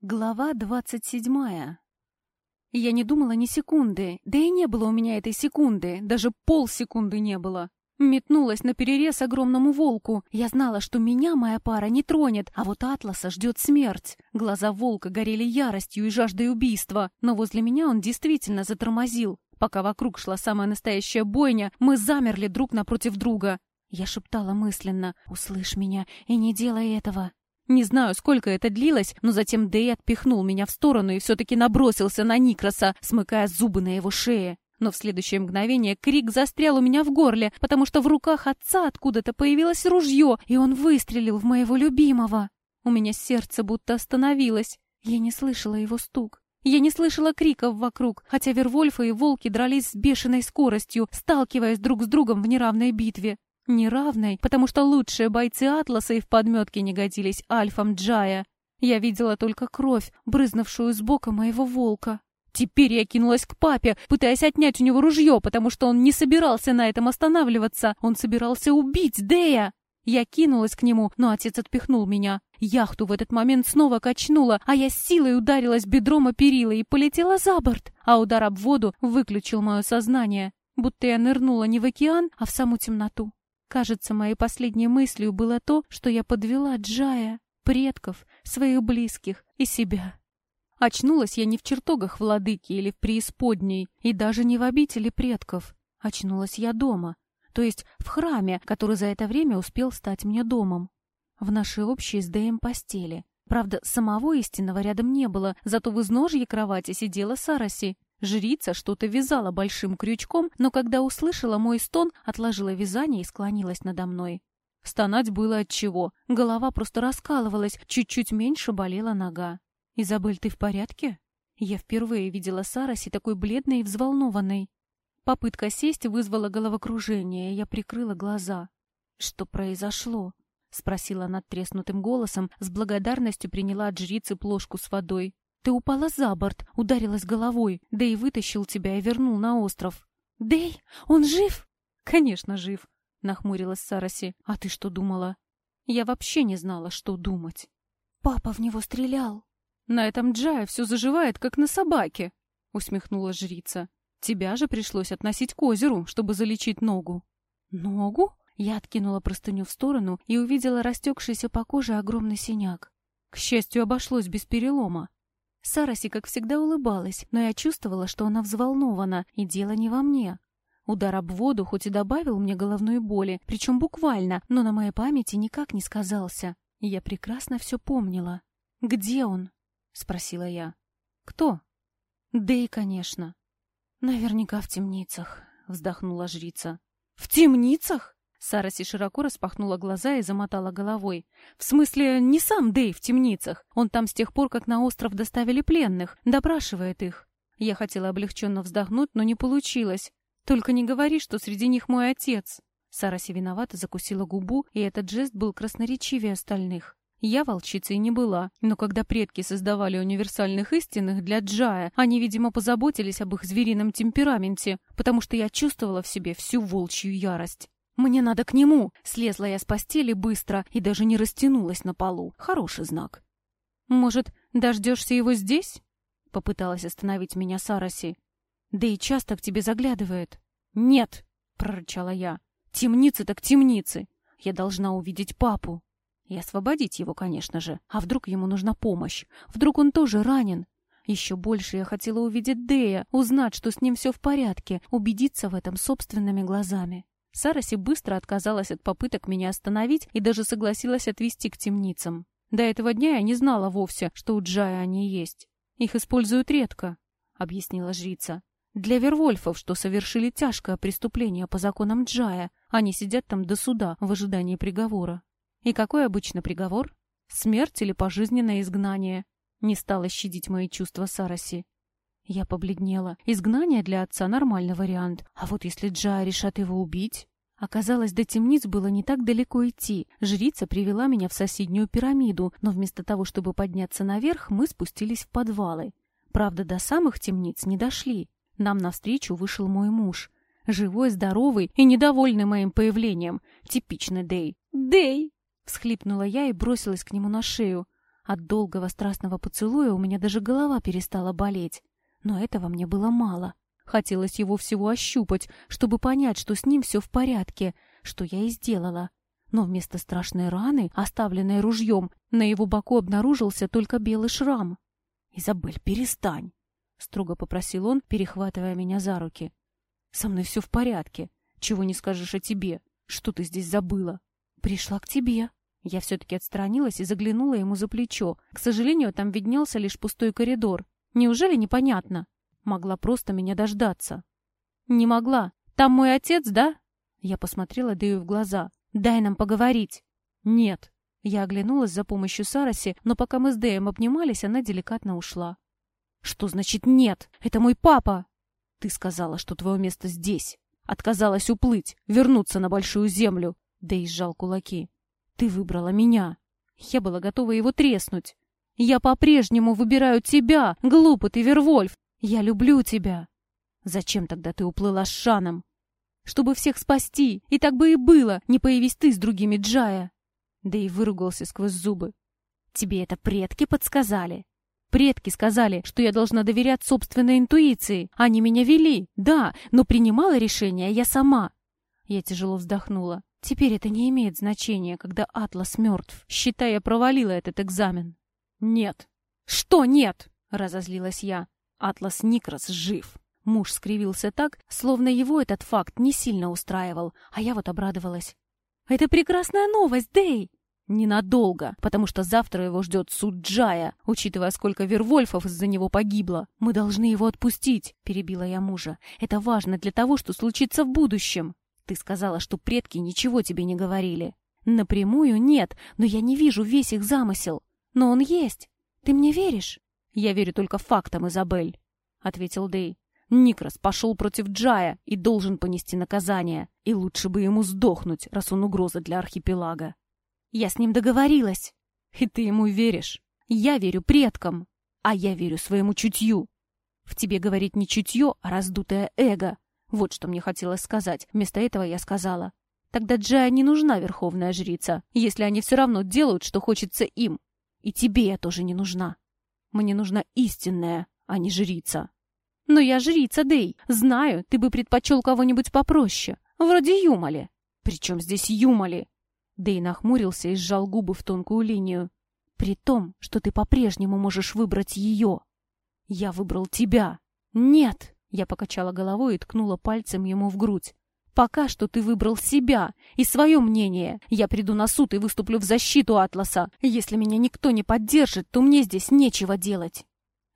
Глава двадцать седьмая. Я не думала ни секунды, да и не было у меня этой секунды, даже полсекунды не было. Метнулась на перерез огромному волку. Я знала, что меня моя пара не тронет, а вот Атласа ждет смерть. Глаза волка горели яростью и жаждой убийства, но возле меня он действительно затормозил. Пока вокруг шла самая настоящая бойня, мы замерли друг напротив друга. Я шептала мысленно «Услышь меня и не делай этого». Не знаю, сколько это длилось, но затем Дэй отпихнул меня в сторону и все-таки набросился на Никроса, смыкая зубы на его шее. Но в следующее мгновение крик застрял у меня в горле, потому что в руках отца откуда-то появилось ружье, и он выстрелил в моего любимого. У меня сердце будто остановилось. Я не слышала его стук. Я не слышала криков вокруг, хотя Вервольфы и волки дрались с бешеной скоростью, сталкиваясь друг с другом в неравной битве. Неравной, потому что лучшие бойцы Атласа и в подметке не годились альфам Джая. Я видела только кровь, брызнувшую с бока моего волка. Теперь я кинулась к папе, пытаясь отнять у него ружье, потому что он не собирался на этом останавливаться. Он собирался убить Дея. Я кинулась к нему, но отец отпихнул меня. Яхту в этот момент снова качнула, а я силой ударилась бедром о перила и полетела за борт, а удар об воду выключил мое сознание, будто я нырнула не в океан, а в саму темноту. Кажется, моей последней мыслью было то, что я подвела Джая, предков, своих близких и себя. Очнулась я не в чертогах владыки или в преисподней, и даже не в обители предков. Очнулась я дома, то есть в храме, который за это время успел стать мне домом. В нашей общей с Дэем постели. Правда, самого истинного рядом не было, зато в изножье кровати сидела Сараси, Жрица что-то вязала большим крючком, но когда услышала мой стон, отложила вязание и склонилась надо мной. Стонать было от чего. Голова просто раскалывалась, чуть-чуть меньше болела нога. «Изабель, ты в порядке?» Я впервые видела Сараси такой бледной и взволнованной. Попытка сесть вызвала головокружение, и я прикрыла глаза. «Что произошло?» — спросила надтреснутым голосом, с благодарностью приняла от жрицы плошку с водой. Ты упала за борт, ударилась головой, и вытащил тебя и вернул на остров. Дэй, он жив? Конечно, жив, нахмурилась Сараси. А ты что думала? Я вообще не знала, что думать. Папа в него стрелял. На этом Джая все заживает, как на собаке, усмехнула жрица. Тебя же пришлось относить к озеру, чтобы залечить ногу. Ногу? Я откинула простыню в сторону и увидела растекшийся по коже огромный синяк. К счастью, обошлось без перелома. Сараси, как всегда, улыбалась, но я чувствовала, что она взволнована, и дело не во мне. Удар об воду хоть и добавил мне головной боли, причем буквально, но на моей памяти никак не сказался. Я прекрасно все помнила. «Где он?» — спросила я. «Кто?» «Дэй, конечно». «Наверняка в темницах», — вздохнула жрица. «В темницах?» Сараси широко распахнула глаза и замотала головой. «В смысле, не сам Дэй в темницах. Он там с тех пор, как на остров доставили пленных, допрашивает их». Я хотела облегченно вздохнуть, но не получилось. «Только не говори, что среди них мой отец». Сараси виновато закусила губу, и этот жест был красноречивее остальных. Я волчицей не была, но когда предки создавали универсальных истинных для Джая, они, видимо, позаботились об их зверином темпераменте, потому что я чувствовала в себе всю волчью ярость. «Мне надо к нему!» Слезла я с постели быстро и даже не растянулась на полу. Хороший знак. «Может, дождешься его здесь?» Попыталась остановить меня Сараси. «Да и часто к тебе заглядывает». «Нет!» — прорычала я. «Темницы так темницы! Я должна увидеть папу!» И освободить его, конечно же. А вдруг ему нужна помощь? Вдруг он тоже ранен? Еще больше я хотела увидеть Дея, узнать, что с ним все в порядке, убедиться в этом собственными глазами. Сараси быстро отказалась от попыток меня остановить и даже согласилась отвезти к темницам. До этого дня я не знала вовсе, что у Джая они есть. Их используют редко, — объяснила жрица. Для вервольфов, что совершили тяжкое преступление по законам Джая, они сидят там до суда в ожидании приговора. И какой обычно приговор? Смерть или пожизненное изгнание? Не стала щадить мои чувства Сараси. Я побледнела. Изгнание для отца — нормальный вариант. А вот если Джая решат его убить... Оказалось, до темниц было не так далеко идти. Жрица привела меня в соседнюю пирамиду, но вместо того, чтобы подняться наверх, мы спустились в подвалы. Правда, до самых темниц не дошли. Нам навстречу вышел мой муж. Живой, здоровый и недовольный моим появлением. Типичный Дэй. «Дэй!» — всхлипнула я и бросилась к нему на шею. От долгого страстного поцелуя у меня даже голова перестала болеть. Но этого мне было мало. Хотелось его всего ощупать, чтобы понять, что с ним все в порядке, что я и сделала. Но вместо страшной раны, оставленной ружьем, на его боку обнаружился только белый шрам. «Изабель, перестань!» — строго попросил он, перехватывая меня за руки. «Со мной все в порядке. Чего не скажешь о тебе? Что ты здесь забыла?» «Пришла к тебе». Я все-таки отстранилась и заглянула ему за плечо. К сожалению, там виднелся лишь пустой коридор. Неужели непонятно? Могла просто меня дождаться. Не могла. Там мой отец, да? Я посмотрела Дэю в глаза. Дай нам поговорить. Нет. Я оглянулась за помощью Сараси, но пока мы с Дэем обнимались, она деликатно ушла. Что значит нет? Это мой папа. Ты сказала, что твое место здесь. Отказалась уплыть, вернуться на большую землю. Дэй сжал кулаки. Ты выбрала меня. Я была готова его треснуть. Я по-прежнему выбираю тебя, глупый ты, Вервольф. Я люблю тебя. Зачем тогда ты уплыла с Шаном? Чтобы всех спасти, и так бы и было, не появись ты с другими Джая. Да и выругался сквозь зубы. Тебе это предки подсказали? Предки сказали, что я должна доверять собственной интуиции. Они меня вели, да, но принимала решение я сама. Я тяжело вздохнула. Теперь это не имеет значения, когда Атлас мертв. Считай, я провалила этот экзамен. Нет. Что нет? Разозлилась я. Атлас Никрос жив. Муж скривился так, словно его этот факт не сильно устраивал, а я вот обрадовалась. «Это прекрасная новость, Дэй!» «Ненадолго, потому что завтра его ждет суд Джая, учитывая, сколько Вервольфов из-за него погибло. Мы должны его отпустить», — перебила я мужа. «Это важно для того, что случится в будущем». Ты сказала, что предки ничего тебе не говорили. Напрямую нет, но я не вижу весь их замысел. Но он есть. Ты мне веришь? Я верю только фактам, Изабель, — ответил Дэй. Никрос пошел против Джая и должен понести наказание. И лучше бы ему сдохнуть, раз он угроза для архипелага. Я с ним договорилась. И ты ему веришь? Я верю предкам, а я верю своему чутью. В тебе говорит не чутье, а раздутое эго. Вот что мне хотелось сказать. Вместо этого я сказала. Тогда Джая не нужна верховная жрица, если они все равно делают, что хочется им. И тебе я тоже не нужна. Мне нужна истинная, а не жрица. Но я жрица, Дей. Знаю, ты бы предпочел кого-нибудь попроще. Вроде Юмали. Причем здесь Юмали? Дей нахмурился и сжал губы в тонкую линию. При том, что ты по-прежнему можешь выбрать ее. Я выбрал тебя. Нет. Я покачала головой и ткнула пальцем ему в грудь. «Пока что ты выбрал себя и свое мнение. Я приду на суд и выступлю в защиту Атласа. Если меня никто не поддержит, то мне здесь нечего делать».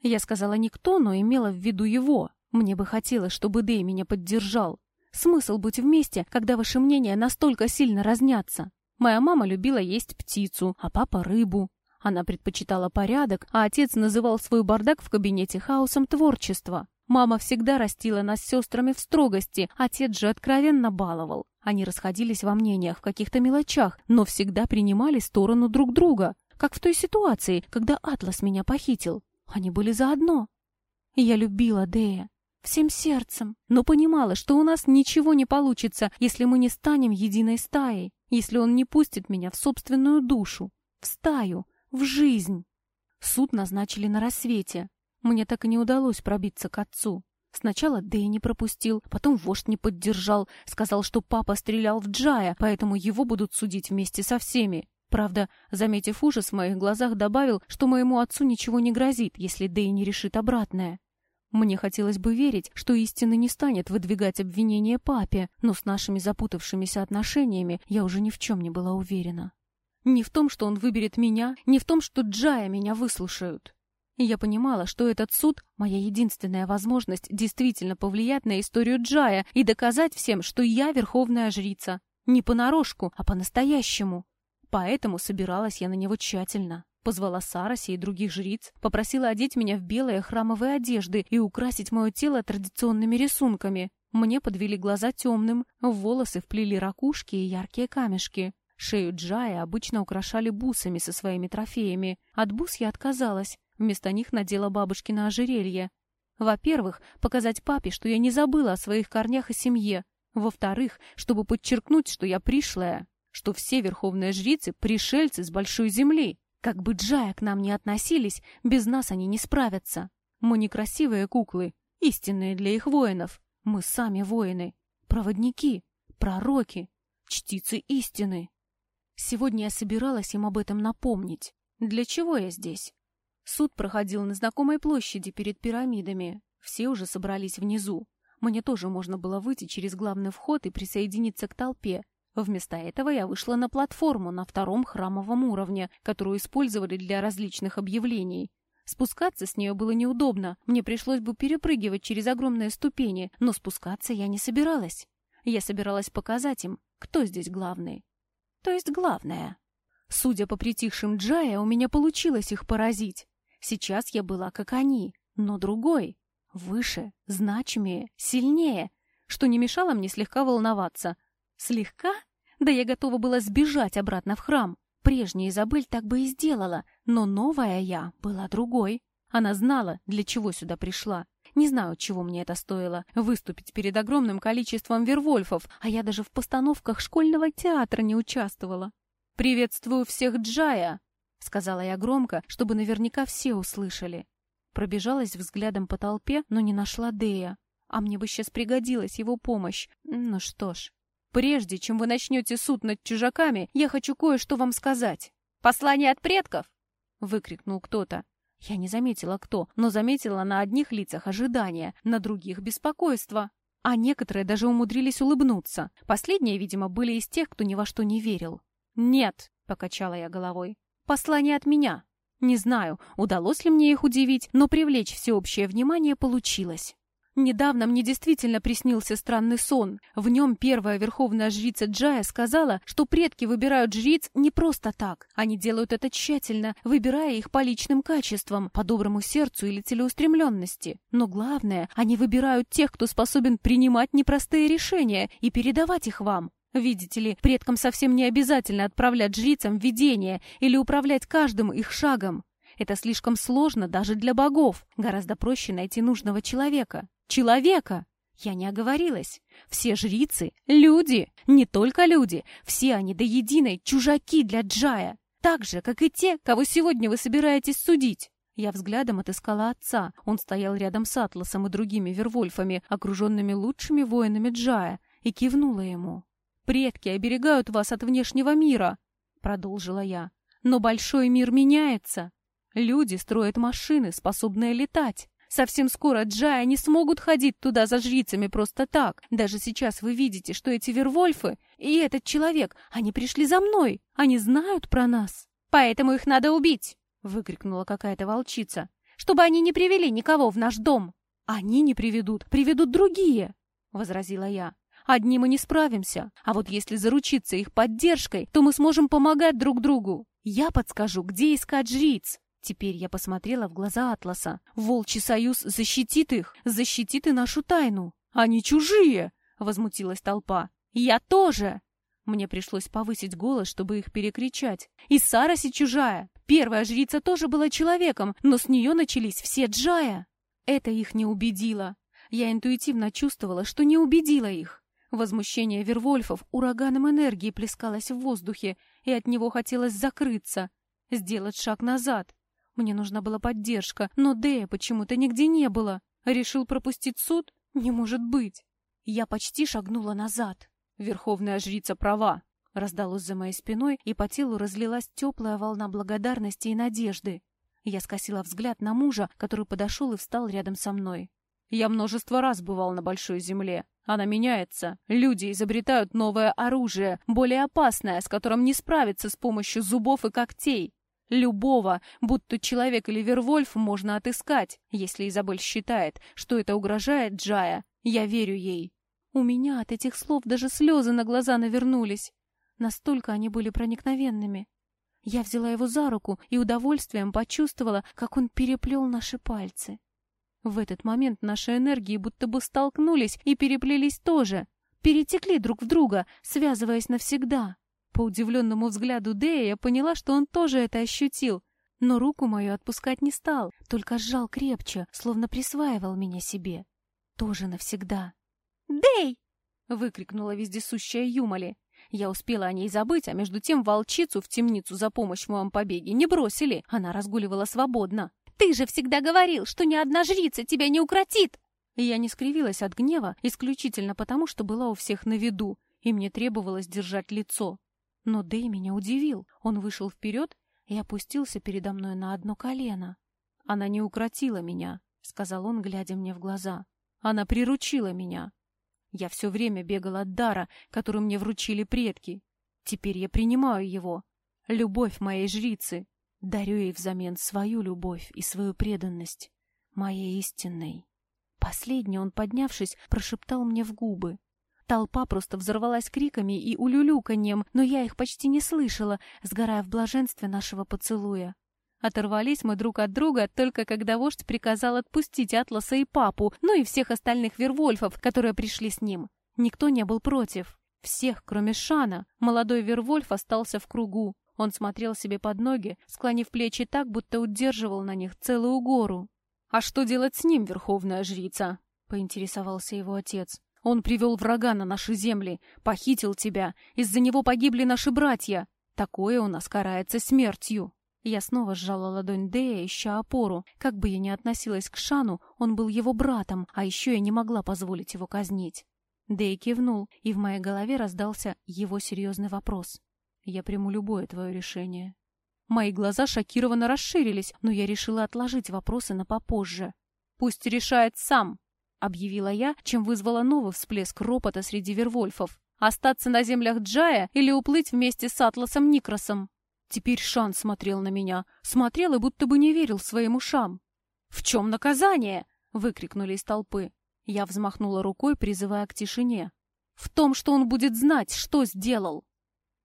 Я сказала «никто», но имела в виду его. Мне бы хотелось, чтобы Дэй меня поддержал. Смысл быть вместе, когда ваши мнения настолько сильно разнятся. Моя мама любила есть птицу, а папа — рыбу. Она предпочитала порядок, а отец называл свой бардак в кабинете хаосом творчества. Мама всегда растила нас с сестрами в строгости, отец же откровенно баловал. Они расходились во мнениях в каких-то мелочах, но всегда принимали сторону друг друга, как в той ситуации, когда Атлас меня похитил. Они были заодно. Я любила Дея всем сердцем, но понимала, что у нас ничего не получится, если мы не станем единой стаей, если он не пустит меня в собственную душу, в стаю, в жизнь. Суд назначили на рассвете. Мне так и не удалось пробиться к отцу. Сначала Дэй не пропустил, потом вождь не поддержал, сказал, что папа стрелял в Джая, поэтому его будут судить вместе со всеми. Правда, заметив ужас в моих глазах, добавил, что моему отцу ничего не грозит, если Дэй не решит обратное. Мне хотелось бы верить, что истина не станет выдвигать обвинение папе, но с нашими запутавшимися отношениями я уже ни в чем не была уверена. Не в том, что он выберет меня, не в том, что Джая меня выслушают. И я понимала, что этот суд — моя единственная возможность действительно повлиять на историю Джая и доказать всем, что я верховная жрица. Не понарошку, а по-настоящему. Поэтому собиралась я на него тщательно. Позвала Сараси и других жриц, попросила одеть меня в белые храмовые одежды и украсить мое тело традиционными рисунками. Мне подвели глаза темным, в волосы вплели ракушки и яркие камешки. Шею Джая обычно украшали бусами со своими трофеями. От бус я отказалась, Вместо них надела бабушкино ожерелье. Во-первых, показать папе, что я не забыла о своих корнях и семье. Во-вторых, чтобы подчеркнуть, что я пришлая, что все верховные жрицы — пришельцы с большой земли. Как бы Джая к нам не относились, без нас они не справятся. Мы не красивые куклы, истинные для их воинов. Мы сами воины, проводники, пророки, чтицы истины. Сегодня я собиралась им об этом напомнить. Для чего я здесь? Суд проходил на знакомой площади перед пирамидами. Все уже собрались внизу. Мне тоже можно было выйти через главный вход и присоединиться к толпе. Вместо этого я вышла на платформу на втором храмовом уровне, которую использовали для различных объявлений. Спускаться с нее было неудобно, мне пришлось бы перепрыгивать через огромные ступени, но спускаться я не собиралась. Я собиралась показать им, кто здесь главный. То есть главное. Судя по притихшим Джая, у меня получилось их поразить. Сейчас я была как они, но другой. Выше, значимее, сильнее, что не мешало мне слегка волноваться. Слегка? Да я готова была сбежать обратно в храм. Прежняя Изабель так бы и сделала, но новая я была другой. Она знала, для чего сюда пришла. Не знаю, чего мне это стоило, выступить перед огромным количеством вервольфов, а я даже в постановках школьного театра не участвовала. «Приветствую всех Джая!» — сказала я громко, чтобы наверняка все услышали. Пробежалась взглядом по толпе, но не нашла Дея. А мне бы сейчас пригодилась его помощь. Ну что ж. Прежде чем вы начнете суд над чужаками, я хочу кое-что вам сказать. «Послание от предков!» — выкрикнул кто-то. Я не заметила, кто, но заметила на одних лицах ожидания, на других — беспокойство. А некоторые даже умудрились улыбнуться. Последние, видимо, были из тех, кто ни во что не верил. «Нет», — покачала я головой, — «послание от меня». Не знаю, удалось ли мне их удивить, но привлечь всеобщее внимание получилось. Недавно мне действительно приснился странный сон. В нем первая верховная жрица Джая сказала, что предки выбирают жриц не просто так. Они делают это тщательно, выбирая их по личным качествам, по доброму сердцу или целеустремленности. Но главное, они выбирают тех, кто способен принимать непростые решения и передавать их вам. Видите ли, предкам совсем не обязательно отправлять жрицам видение или управлять каждым их шагом. Это слишком сложно даже для богов. Гораздо проще найти нужного человека. Человека! Я не оговорилась. Все жрицы — люди. Не только люди. Все они до единой чужаки для Джая. Так же, как и те, кого сегодня вы собираетесь судить. Я взглядом отыскала отца. Он стоял рядом с Атласом и другими вервольфами, окруженными лучшими воинами Джая, и кивнула ему. Предки оберегают вас от внешнего мира, продолжила я. Но большой мир меняется. Люди строят машины, способные летать. Совсем скоро Джая не смогут ходить туда за жрицами просто так. Даже сейчас вы видите, что эти вервольфы и этот человек, они пришли за мной. Они знают про нас. Поэтому их надо убить, выкрикнула какая-то волчица, чтобы они не привели никого в наш дом. Они не приведут, приведут другие, возразила я. Одни мы не справимся, а вот если заручиться их поддержкой, то мы сможем помогать друг другу. Я подскажу, где искать жриц. Теперь я посмотрела в глаза Атласа. Волчий союз защитит их, защитит и нашу тайну. Они чужие, возмутилась толпа. Я тоже. Мне пришлось повысить голос, чтобы их перекричать. И Сараси чужая. Первая жрица тоже была человеком, но с нее начались все джая. Это их не убедило. Я интуитивно чувствовала, что не убедила их. Возмущение Вервольфов ураганом энергии плескалось в воздухе, и от него хотелось закрыться, сделать шаг назад. Мне нужна была поддержка, но Дэя почему-то нигде не было. Решил пропустить суд? Не может быть. Я почти шагнула назад. Верховная жрица права. Раздалось за моей спиной, и по телу разлилась теплая волна благодарности и надежды. Я скосила взгляд на мужа, который подошел и встал рядом со мной. Я множество раз бывал на Большой Земле. Она меняется. Люди изобретают новое оружие, более опасное, с которым не справиться с помощью зубов и когтей. Любого, будто человек или Вервольф, можно отыскать, если Изабель считает, что это угрожает Джая. Я верю ей. У меня от этих слов даже слезы на глаза навернулись. Настолько они были проникновенными. Я взяла его за руку и удовольствием почувствовала, как он переплел наши пальцы. В этот момент наши энергии будто бы столкнулись и переплелись тоже, перетекли друг в друга, связываясь навсегда. По удивленному взгляду Дэя я поняла, что он тоже это ощутил, но руку мою отпускать не стал, только сжал крепче, словно присваивал меня себе. Тоже навсегда. «Дэй!» — выкрикнула вездесущая Юмали. Я успела о ней забыть, а между тем волчицу в темницу за помощь в моем побеге не бросили. Она разгуливала свободно. «Ты же всегда говорил, что ни одна жрица тебя не укротит!» Я не скривилась от гнева исключительно потому, что была у всех на виду, и мне требовалось держать лицо. Но Дэй меня удивил. Он вышел вперед и опустился передо мной на одно колено. «Она не укротила меня», — сказал он, глядя мне в глаза. «Она приручила меня. Я все время бегал от дара, который мне вручили предки. Теперь я принимаю его. Любовь моей жрицы. Дарю ей взамен свою любовь и свою преданность. Моей истинной». Последний он, поднявшись, прошептал мне в губы. Толпа просто взорвалась криками и улюлюканьем, но я их почти не слышала, сгорая в блаженстве нашего поцелуя. Оторвались мы друг от друга только когда вождь приказал отпустить Атласа и папу, ну и всех остальных вервольфов, которые пришли с ним. Никто не был против. Всех, кроме Шана. Молодой вервольф остался в кругу. Он смотрел себе под ноги, склонив плечи так, будто удерживал на них целую гору. «А что делать с ним, верховная жрица?» — поинтересовался его отец. Он привел врага на наши земли, похитил тебя. Из-за него погибли наши братья. Такое у нас карается смертью». Я снова сжала ладонь Дея, ища опору. Как бы я ни относилась к Шану, он был его братом, а еще я не могла позволить его казнить. Дэй кивнул, и в моей голове раздался его серьезный вопрос. «Я приму любое твое решение». Мои глаза шокированно расширились, но я решила отложить вопросы на попозже. «Пусть решает сам», объявила я, чем вызвала новый всплеск ропота среди вервольфов. Остаться на землях Джая или уплыть вместе с Атласом Никросом? Теперь Шан смотрел на меня. Смотрел и будто бы не верил своим ушам. «В чем наказание?» — выкрикнули из толпы. Я взмахнула рукой, призывая к тишине. «В том, что он будет знать, что сделал!»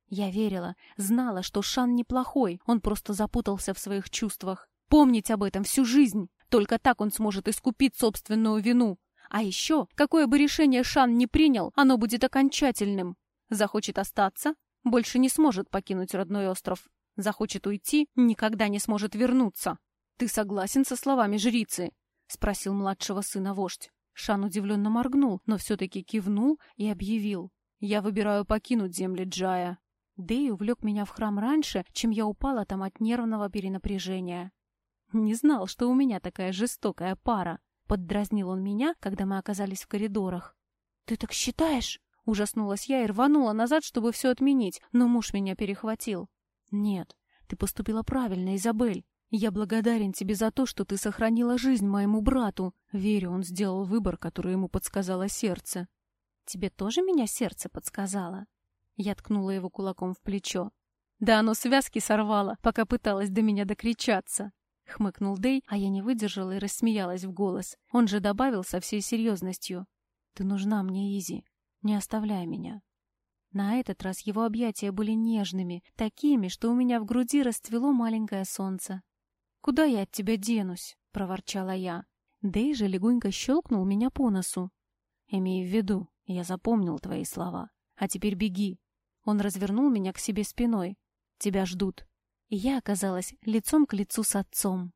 Я верила, знала, что Шан неплохой, он просто запутался в своих чувствах. Помнить об этом всю жизнь. Только так он сможет искупить собственную вину. А еще, какое бы решение Шан не принял, оно будет окончательным. Захочет остаться, больше не сможет покинуть родной остров. Захочет уйти, никогда не сможет вернуться. «Ты согласен со словами жрицы?» — спросил младшего сына вождь. Шан удивленно моргнул, но все-таки кивнул и объявил. «Я выбираю покинуть земли Джая». Дэй увлек меня в храм раньше, чем я упала там от нервного перенапряжения. Не знал, что у меня такая жестокая пара. Поддразнил он меня, когда мы оказались в коридорах. «Ты так считаешь?» Ужаснулась я и рванула назад, чтобы все отменить, но муж меня перехватил. «Нет, ты поступила правильно, Изабель. Я благодарен тебе за то, что ты сохранила жизнь моему брату. Верю, он сделал выбор, который ему подсказало сердце». «Тебе тоже меня сердце подсказало?» Я ткнула его кулаком в плечо. Да оно связки сорвало, пока пыталась до меня докричаться. — хмыкнул Дэй, а я не выдержала и рассмеялась в голос. Он же добавил со всей серьезностью. «Ты нужна мне, Изи. Не оставляй меня». На этот раз его объятия были нежными, такими, что у меня в груди расцвело маленькое солнце. «Куда я от тебя денусь?» — проворчала я. Дэй же легонько щелкнул меня по носу. «Имей в виду, я запомнил твои слова. А теперь беги». Он развернул меня к себе спиной. «Тебя ждут» и я оказалась лицом к лицу с отцом.